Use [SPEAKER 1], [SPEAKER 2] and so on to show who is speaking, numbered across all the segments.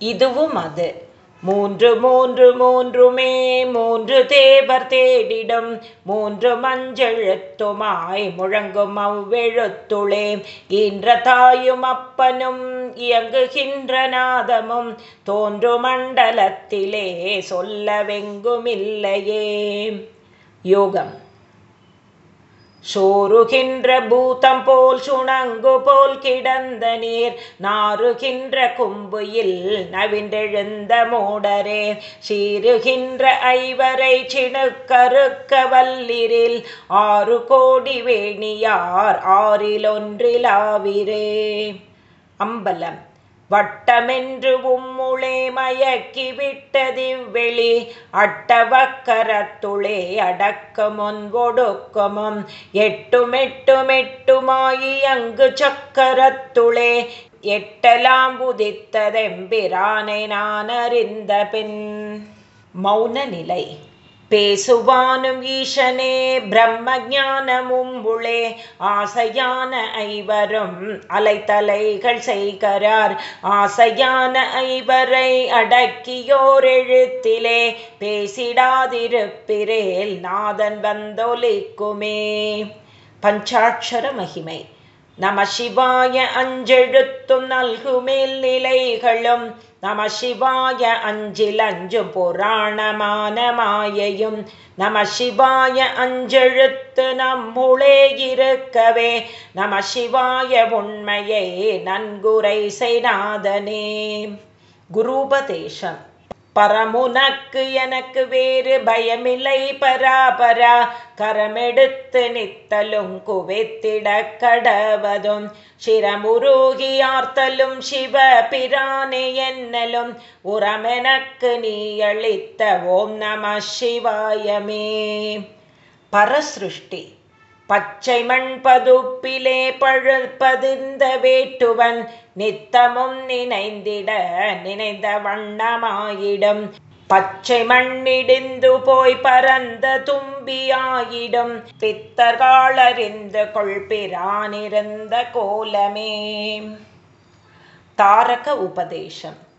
[SPEAKER 1] இதுவும் அது. மூன்று மூன்று மூன்றுமே மூன்று தேவர் தேடிடும். மூன்று மஞ்செழுத்துமாய் முழங்கும் அவ்வெழுத்துளே. ஈன்ற தாயும் அப்பனும் இயங்குகின்ற நாதமும் தோன்று மண்டலத்திலே சொல்லவெங்குமில்லையே. யோகம். சோறுகின்ற பூதம் போல் சுணங்கு போல் கிடந்த நீர் நாறுகின்ற கும்புயில் நவின்றெழுந்த மூடரே. சீருகின்ற ஐவரை சிணுக்கருக்க வல்லிரில் ஆறு கோடி வேணியார் ஆறிலொன்றிலாவிரே அம்பலம். வட்டமென்று உம்முளே மயக்கி விட்டதிவ்வெளி அட்டவக்கரத்துளே அடக்கமொன்பொடுக்கமும் எட்டுமெட்டுமெட்டுமாயி அங்கு சக்கரத்துளே. எட்டலாம் புதித்ததெம்பிரானை நான் அறிந்த பின் மௌன நிலை பேசுவானும் ஈசனே பிரம்ம ஜானமும் உளே ஆசையான ஐவரும் அலைத்தலைகள் செய்கிறார். ஆசையான ஐவரை அடக்கியோர் எழுத்திலே பேசிடாதிருப்பிரேல் நாதன் வந்தொலிக்குமே. பஞ்சாட்சர மகிமை. நம சிவாய அஞ்செழுத்தும் நல்குமேல் நிலைகளும் நம சிவாய அஞ்சில் அஞ்சு புராணமான மாயையும் நம சிவாய அஞ்செழுத்து நம்முளே இருக்கவே நம சிவாய உண்மையை நன்குரை செய்நாதனே. குருபதேசம். பரமுனக்கு எனக்கு வேறு பயமில்லை பராபரா. கரமெடுத்து நித்தலும் குவித்திட கடவதும். சிரமுருகியார்த்தலும் சிவ பிரானே என்னலும். உரமெனக்கு நீ அளித்த ஓம் நம சிவாயமே. பரசிருஷ்டி. பச்சை மண் பதுப்பிலே பழுப்பதிர்ந்த வேட்டுவன் நித்தமும் நினைந்திட நினைந்த வண்ணமாயிடும். பச்சை மண்ணிடிந்து போய் பரந்த தும்பியாயிடும். பித்தர்காலறிந்து கொள்பிரானிருந்த கோலமே. தாரக உபதேசம்.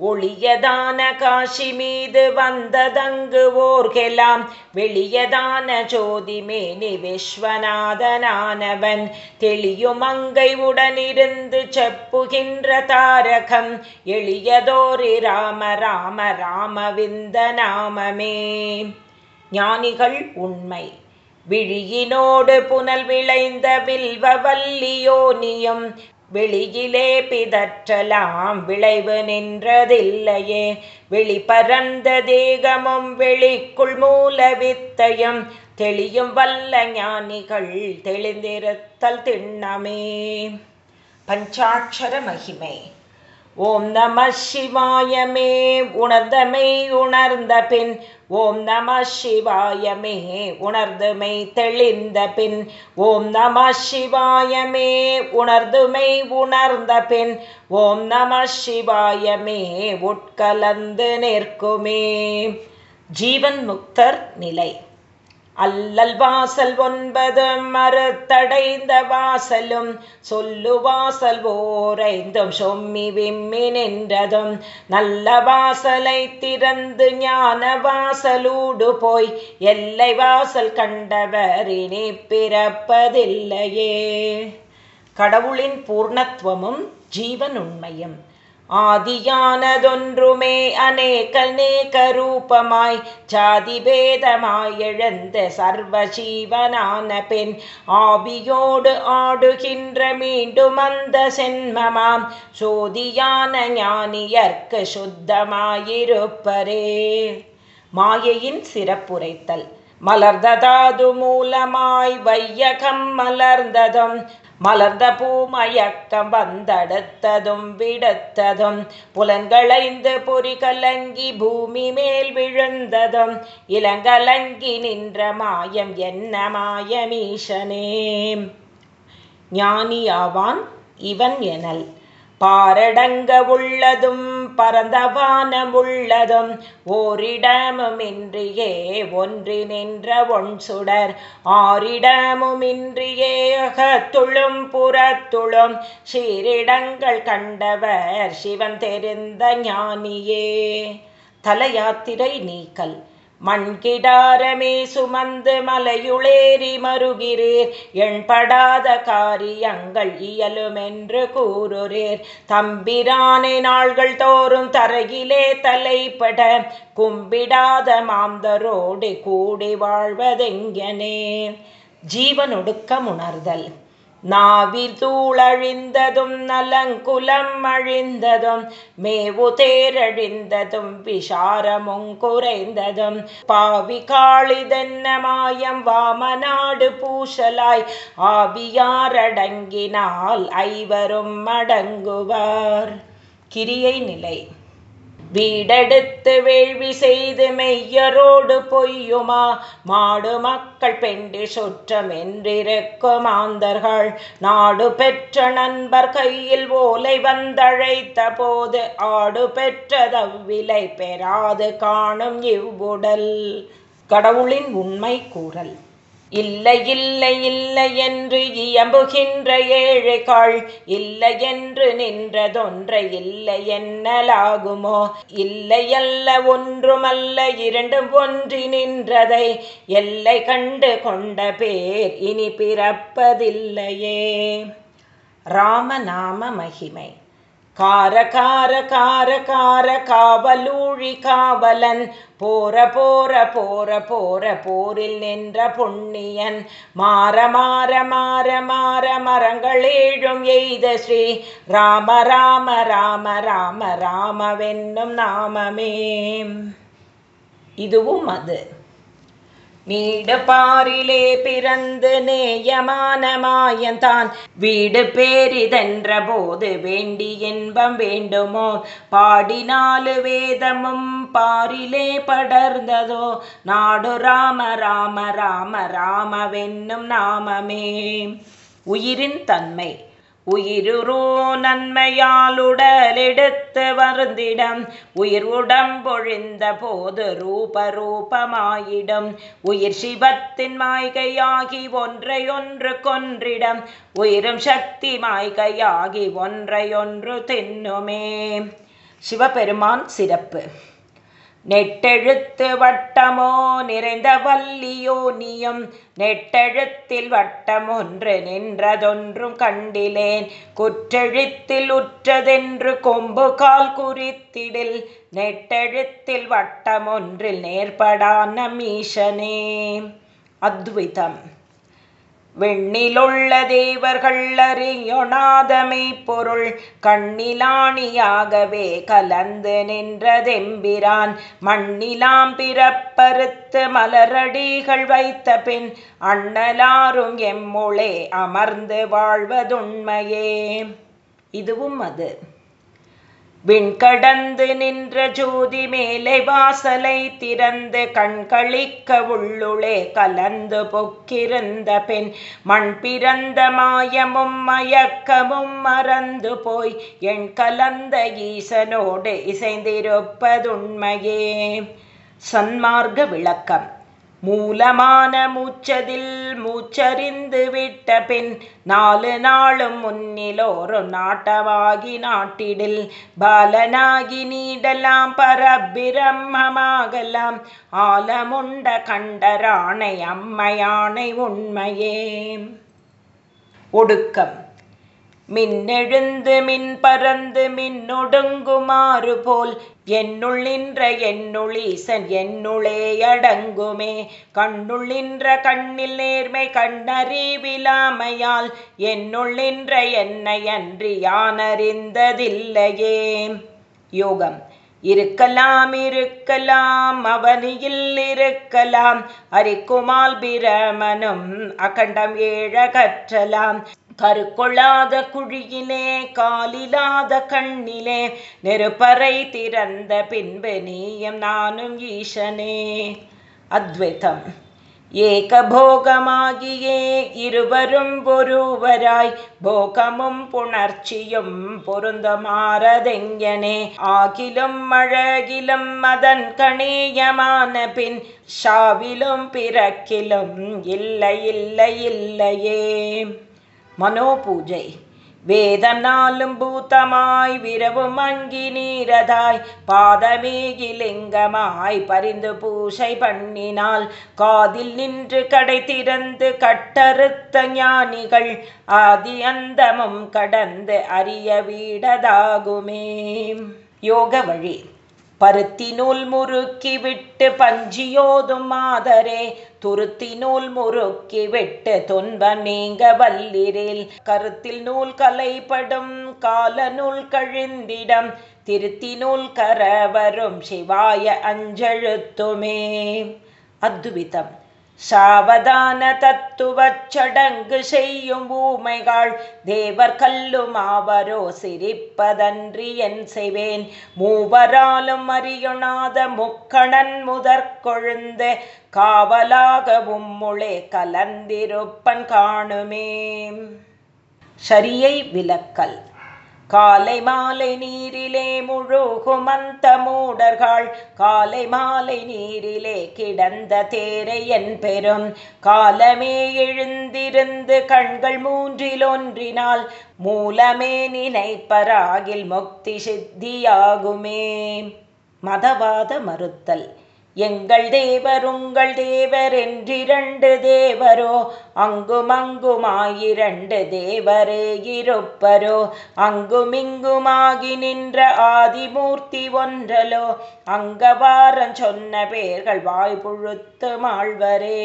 [SPEAKER 1] ஒளியதான காஷி மீது வந்ததங்கு ஓர்கெலாம். வெளியதான ஜோதி மேனி விஸ்வநாதனானவன். தெளியும் அங்கை உடனிருந்து செப்புகின்ற தாரகம். எளியதோரி ராம ராம ராமவிந்த நாமமே. ஞானிகள் உண்மை. விழியினோடு புனல் விளைந்த வில்வவல்லியோனியும் வெளியிலே பிதற்றலாம் விளைவு நின்றதில்லையே. வெளிப்பரந்த தேகமும் வெளிக்குள் மூல வித்தையும் தெளியும் வல்ல ஞானிகள் தெளிந்திருத்தல் திண்ணமே. பஞ்சாட்சர மகிமை. ஓம் நம சிவாயமே உணர்ந்தமை உணர்ந்த பின். ஓம் நம சிவாயமே உணர்ந்துமை தெளிந்த பின். ஓம் நம சிவாயமே உணர்ந்துமை உணர்ந்த பின். ஓம் நம சிவாயமே உட்கலந்து நிற்குமே. ஜீவன் முக்தர் நிலை. அல்லல் வாசல் ஒன்பது மறுத்தடைந்த வாசலும் சொல்லு வாசல் ஓரைந்தும் சொம்மி விம்மி நின்றதும். நல்ல வாசலை திறந்து ஞான வாசலூடு போய் எல்லை வாசல் கண்டவர் இனி பிறப்பதில்லையே. கடவுளின் பூர்ணத்துவமும் ஜீவன் உண்மையும் ஆதியானதொன்றுமே அநேக நேக ரூபமாய் ஜாதி பேதமாய் எழுந்த சர்வ ஜீவனான பெண் ஆவியோடு ஆடுகின்ற மீண்டும் அந்த சென்மமாம். சோதியான ஞானியர்க்கு சுத்தமாயிருப்பரே. மாயையின் சிறப்புரைத்தல். மலர்ந்ததாது மூலமாய் வையகம் மலர்ந்ததும் மலர்ந்த பூமயக்கம் வந்தடுத்ததும் விடுத்ததும் புலன்களைந்து பொறி கலங்கி பூமி மேல் விழுந்ததும் இளங்கலங்கி நின்ற மாயம் என்ன மாயமீஷனே ஞானியாவான் இவன் எனல். பாரடங்க உள்ளதும் பரந்தவானம் உள்ளதும் ஓரிடமுமின்றியே ஒன்றி நின்ற ஒன் சுடர். ஆரிடமுமின்றியே அகத்துளும் புறத்துளும் சீரிடங்கள் கண்டவர் சிவன் தெரிந்த ஞானியே. தலயாத்திரை நீக்கல். மண்கிடாரமே சுமந்து மலையுளேறி மறுகிறீர் எண்படாத காரியங்கள் இயலுமென்று கூறுறீர். தம்பிரானை நாள்கள் தோறும் தரையிலே தலைப்பட கும்பிடாத மாந்தரோடு கூடி வாழ்வதெங்கனே? ஜீவனொடுக்கம் உணர்தல். நாவிதூளழிந்ததும் நலங்குலம் அழிந்ததும் மேவு தேரழிந்ததும் விஷாரமும் குறைந்ததும். பாவி காளிதென்ன மாயம் வாமநாடு பூசலாய் ஆவியாரடங்கினால் ஐவரும் அடங்குவார். கிரியை நிலை. வீடெடுத்து வேள்வி செய்து மெய்யரோடு பொய்யுமா? மாடு மக்கள் பெண்டு சுற்றம் என்றிருக்கும் ஆந்தர்கள். நாடு பெற்ற நண்பர் கையில் ஓலை வந்தழைத்த போது ஆடு பெற்றதவ்விலை பெறாது காணும் இவ்வுடல். கடவுளின் உண்மை கூறல். இல்லை இல்லை இல்லை என்று இயம்புகின்ற ஏழைகள் இல்லை என்று நின்றதொன்றை இல்லை என்னலாகுமோ? இல்லையல்ல ஒன்றுமல்ல இரண்டும் ஒன்றி நின்றதை எல்லை கண்டு கொண்ட பேர் இனி பிறப்பதில்லையே. ராமநாம மகிமை. கார கார கார கார காவலூழி காவலன் போற போற போற போற போரில் நின்ற புண்ணியன் மாற மாற மாற மாற மரங்களேழும் எய்த ஸ்ரீ ராம ராம ராம ராம ராமவென்னும் நாமமே. இதுவும் அது. நீடபாரிலே பிறந்து நேயமான மாயந்தான் வீடு பேரிதென்ற போது வேண்டி இன்பம் வேண்டுமோ? பாடினாலு வேதமும் பாரிலே படர்ந்ததோ? நாடு ராம ராம ராம ராமவென்னும் நாமமே. உயிரின் தன்மை. உயிருரோ நன்மையாலுடலெடுத்து வருந்திடம். உயிர் உடம்பொழிந்த போது ரூப ரூபமாயிடும் உயிர் சிவத்தின் மாய்கையாகி ஒன்றையொன்று கொன்றிடம். உயிரும் சக்தி மாய்கையாகி ஒன்றையொன்று தின்னுமே. சிவபெருமான் சிறப்பு. நெட்டெழுத்து வட்டமோ நிறைந்த வல்லியோனியும் நெட்டெழுத்தில் வட்டம் ஒன்று நின்றதொன்றும் கண்டிலேன். குற்றெழுத்தில் உற்றதென்று கொம்பு கால் குறித்திடில். நெட்டெழுத்தில் வட்டம் ஒன்றில் நேர்படான மீஷனே அத்வைதம். விண்ணிலுள்ள தேவர்கள் அறியொணாதமை பொருள். கண்ணிலாணியாகவே கலந்து நின்றதெம்பிரான். மண்ணிலாம் பிறப்பறுத்து மலரடிகள் வைத்த பின் அண்ணலாரும் எம்முளே அமர்ந்து வாழ்வதுண்மையே. இதுவும் அது. விண்கடந்து நின்ற ஜோதி மேலே வாசலை திறந்து கண்களிக்க உள்ளுளே கலந்து பொக்கிருந்த பெண் மண் பிறந்த மாயமும் மயக்கமும் மறந்து போய் என் கலந்த ஈசனோடு இசைந்திருப்பதுண்மையே. சன்மார்க்க விளக்கம். மூலமான மூச்சதில் மூச்சறிந்து விட்ட பின் நாலு நாளும் முன்னிலோரு நாட்டமாகி நாட்டிடில் பாலனாகி நீடலாம் பரபிரம்மமாகலாம். ஆலமுண்ட கண்டராணை அம்மையானை உண்மையே. ஒடுக்கம். மின்னெழுந்து மின் பறந்து மின்னொடுங்குமாறு போல் என்னுள் நின்ற என்னுளீசன் என்னுளே அடங்குமே. கண்ணுள் நின்ற கண்ணில் நேர்மை கண்ணறிவிலாமையால் என்னுள் நின்ற என்னை அன்றி யானறிந்ததில்லையே. யோகம். இருக்கலாம் இருக்கலாம் அவனியில் இருக்கலாம். அரிக்குமால் பிரமனும் அகண்டம் ஏழகற்றலாம். கருக்கொள்ளாத குழியிலே காலில்லாத கண்ணிலே நெருப்பறை திறந்த பின்பு நீயம் நானும் ஈசனே. அத்வைத்தம் ஏகபோகமாகியே இருவரும் ஒருவராய் போகமும் புணர்ச்சியும் பொருந்தமாறதெங்கனே. ஆகிலும் அழகிலும் அதன் கணேயமான பின் ஷாவிலும் பிறக்கிலும் இல்லை இல்லை இல்லையே. மனோபூஜை வேதனாலும் பூத்தமாய் விரவும் அங்கி நீரதாய் பாதமேகிலிங்கமாய் பரிந்து பூசை பண்ணினால் காதில் நின்று கடை திறந்து கட்டறுத்த ஞானிகள் ஆதி அந்தமும் கடந்து அறிய வீடதாகுமே யோக வழி பருத்தி முறுக்கி விட்டு பஞ்சியோதும் மாதரே துருத்தி நூல் முறுக்கி விட்டு துன்பம் நீங்க வல்லிரில். கருத்தில் நூல் கலைப்படும் கால நூல் கழிந்திடம் திருத்தி நூல் கரவரும் சிவாய அஞ்செழுத்துமே. அத்விதம் சாவதான தத்துவச்சடங்கு செய்யும் ஊமைகள் தேவர் கல்லும் ஆவரோ சிரிப்பதன்றி என் செய்வேன். மூவராலும் அறியுணாத முக்கணன் முதற் கொழுந்து காவலாகவும் முளே கலந்திருப்பன் காணுமே. சரியை விலக்கல் காலை மாலை நீரிலே முழுகும் அந்த மூடர்கள். காலை மாலை நீரிலே கிடந்த தேரை என் பெரும். காலமே எழுந்திருந்து கண்கள் மூன்றில் ஒன்றினால் மூலமே நினைப்பராகில் முக்தி சித்தியாகுமே. மதவாத மறுத்தல். எங்கள் தேவர் உங்கள் தேவர் என்றிரண்டு தேவரோ அங்குமங்குமாயிரண்டு தேவரே இருப்பரோ அங்குமிங்குமாகி நின்ற ஆதிமூர்த்தி ஒன்றலோ அங்கவாரம் சொன்ன பேர்கள் வாய்ப்புழுத்து மாழ்வரே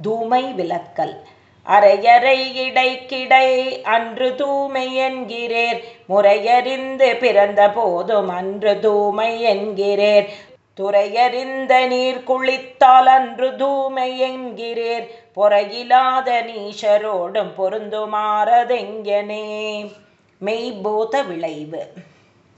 [SPEAKER 1] தூமை விளக்கல். அரையறை இடைக்கிடை அன்று தூமை என்கிறேர். முறையறிந்து பிறந்த போதும் அன்று தூமை என்கிறேர். துறையறிந்த நீர் குளித்தால் அன்று தூமை என்கிறேர் பொறையிலாத நீஷரோடும் பொருந்துமாறதெங்கனே? மெய்போத விளைவு.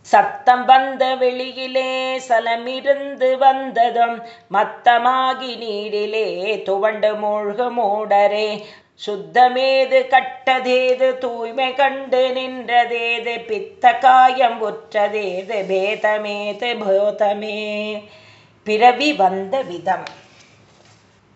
[SPEAKER 1] சத்தம் வந்த வெளியிலே சலமிருந்து வந்ததும் மத்தமாகி நீரிலே துவண்டு மூழ்கு மூடரே சுத்தமேது கட்டதேது தூய்மை கண்டு நின்றதேது பித்த காயம் உற்றதேது பேதமேது போதமே. பிறவி வந்த விதம்.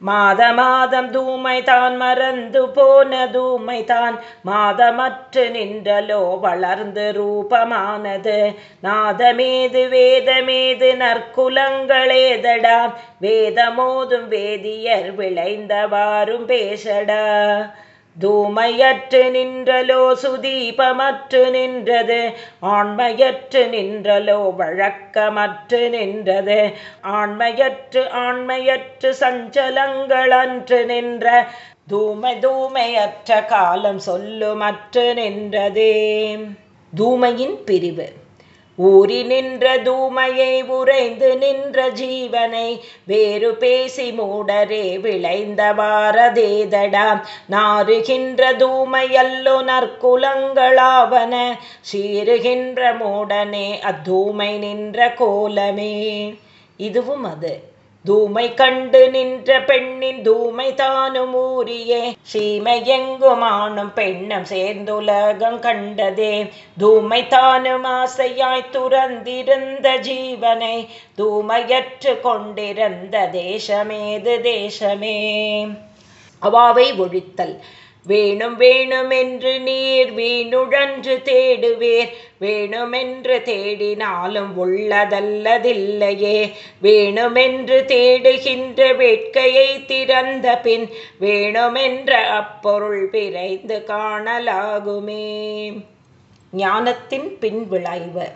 [SPEAKER 1] மாத மாதம் தூமை தான் மறந்து போன தூமை தான் மாதமற்று நின்றலோ வளர்ந்து ரூபமானது. நாதமேது வேதமேது நற்குலங்களேதடா. வேதமோதும் வேதியர் விளைந்தவாறும் பேசடா. தூமையற்று நின்றலோ சுதீபமற்று நின்றது. ஆண்மையற்று நின்றலோ வழக்கமற்று நின்றது. ஆண்மையற்று ஆண்மையற்று சஞ்சலங்களன்று நின்ற தூமை தூமையற்ற காலம் சொல்லுமற்று நின்றதே. தூமையின் பிரிவு. ஊறி நின்ற தூமையை உறைந்து நின்ற ஜீவனை வேறு பேசி மூடரே விளைந்த பாரதேதடா நாறுகின்ற தூமையல்லோ நற்குலங்களாவன சீறுகின்ற மூடனே அத்தூமை நின்ற கோலமே. இதுவும் அது. தூமை கண்டு நின்ற பெண்ணின் தூமை தானும் ஊரியே சீமை எங்குமானும் பெண்ணும் சேர்ந்துலகம் கண்டதே. தூமை தானும் ஆசையாய் துறந்திருந்த ஜீவனை தூமையற்று கொண்டிருந்த தேசமேது தேசமே. அவாவை ஒழித்தல். வேணும் வேணுமென்று நீர் வீணுழன்று தேடுவேர். வேணுமென்று தேடினாலும் உள்ளதல்லதில்லையே. வேணுமென்று தேடுகின்ற வேட்கையை திறந்த பின் வேணுமென்ற அப்பொருள் விரைந்து காணலாகுமே. ஞானத்தின் பின் விளைவு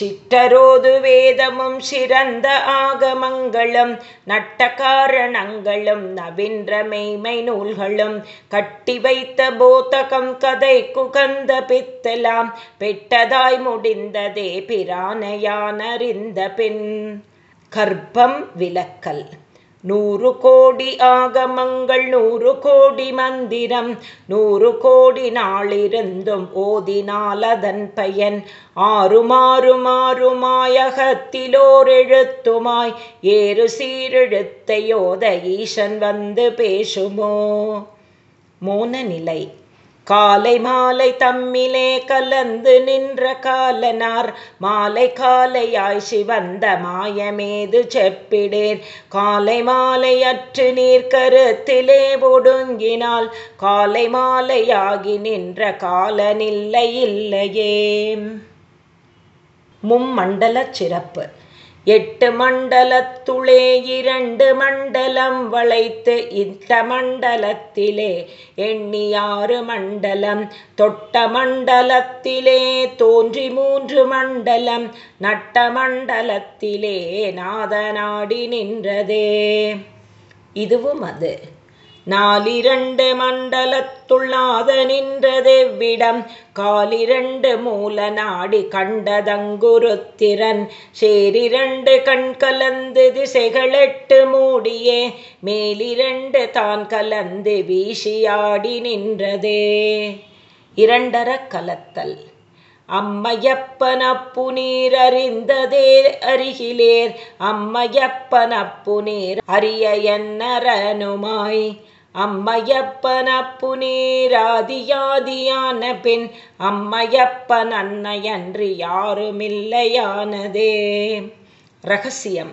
[SPEAKER 1] சிட்டரோது வேதமும் சிறந்த ஆகமங்களும் நட்ட காரணங்களும் நவின்ற மெய்மை நூல்களும் கட்டி வைத்த போத்தகம் கதை குகந்த பித்தலாம் பெட்டதாய் முடிந்ததே பிரானையானறிந்த பின். கர்ப்பம் விலக்கல். நூறு கோடி ஆகமங்கள் நூறு கோடி மந்திரம் நூறு கோடி நாளிருந்தும் ஓதினால் அதன் பயன். ஆறு ஆறுமாறுமாறுமாயகத்திலோர் எழுத்துமாய் ஏறு சீரெழுத்தையோத ஈசன் வந்து பேசுமோ? மோன நிலை காலை மாலை தம்மிலே கலந்து நின்ற காலனார். மாலை காலையாய் சிவந்த மாயமேது செப்பிடேன். காலை மாலை அற்று நீர் கருத்திலே ஒடுங்கினால். காலை மாலையாகி நின்ற காலனில்லை இல்லையே மும்மண்டல சிறப்பு. எட்டு மண்டலத்துளே இரண்டு மண்டலம் வளைத்து இட்ட மண்டலத்திலே எண்ணியாறு மண்டலம். தொட்ட மண்டலத்திலே தோன்றி மூன்று மண்டலம். நட்ட மண்டலத்திலே நாதநாடி நின்றதே. இதுவும் அது. நாலிரண்டு மண்டலத்துள்ளாத நின்றதெவ்விடம் காலிரண்டு மூல நாடி கண்டதங்குருத்திரன் சேரிரண்டு கண் கலந்து திசைகளெட்டு மூடியே மேலிரண்டு தான் கலந்து வீசியாடி நின்றதே. இரண்டர கலத்தல். அம்மையப்பனப்பு நீர் அறிந்ததே அருகிலேர். அம்மையப்பனப்பு நீர் அரிய என்னரனுமாய் அம்மையப்பனப்பு நீராதியாதியான பின் அம்மையப்பன் அன்னையன்றி யாருமில்லையானதே. ரகசியம்.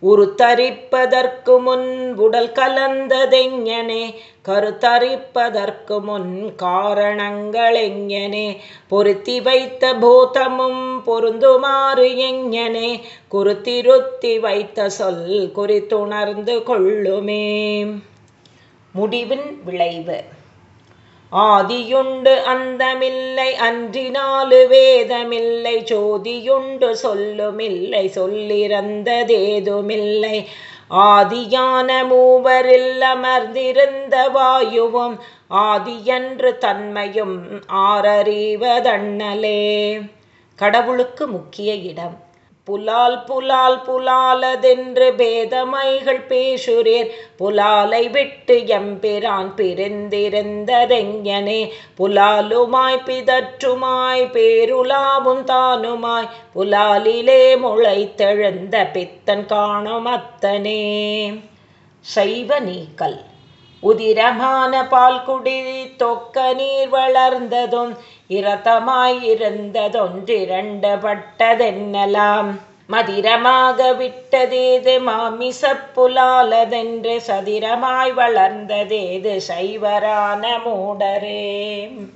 [SPEAKER 1] ஒரு தரிப்பதற்கு முன் உடல் கலந்ததெங்கனே? கருத்தரிப்பதற்கு முன் காரணங்கள் எங்கனே பொருத்தி வைத்த பூதமும் பொருந்துமாறு எங்கனே? குருத்திருத்தி வைத்த சொல் குறித்துணர்ந்து கொள்ளுமே. முடிவின் விளைவு. ஆதியுண்டு அந்தமில்லை அன்றினாலு வேதமில்லை சோதியுண்டு சொல்லுமில்லை சொல்லிறந்ததேதுமில்லை. ஆதியான மூவரில் அமர்ந்திருந்த வாயுவும் ஆதியன்று தன்மையும் ஆரறிவதண்ணலே கடவுளுக்கு முக்கிய இடம். புலால் புலால் புலாலதென்று பேதமைகள் பேசுரேர் புலாலை விட்டு எம்பிரான் பிரிந்திருந்ததெங்கனே புலாலுமாய் பிதற்றுமாய் பேருலாவும் தானுமாய். புலாலிலே முளைத்தெழுந்த பித்தன் காணும் அத்தனே. சைவ நீக்கல். உதிரமான பால் குடி தொக்க நீர் வளர்ந்ததும் இரத்தமாயிருந்ததொன்றிரண்டப்பட்டதென்னலாம் மதிரமாக விட்டதேது மாமிசப்புலாலதென்று சதிரமாய் வளர்ந்ததேது சைவரான மூடரே.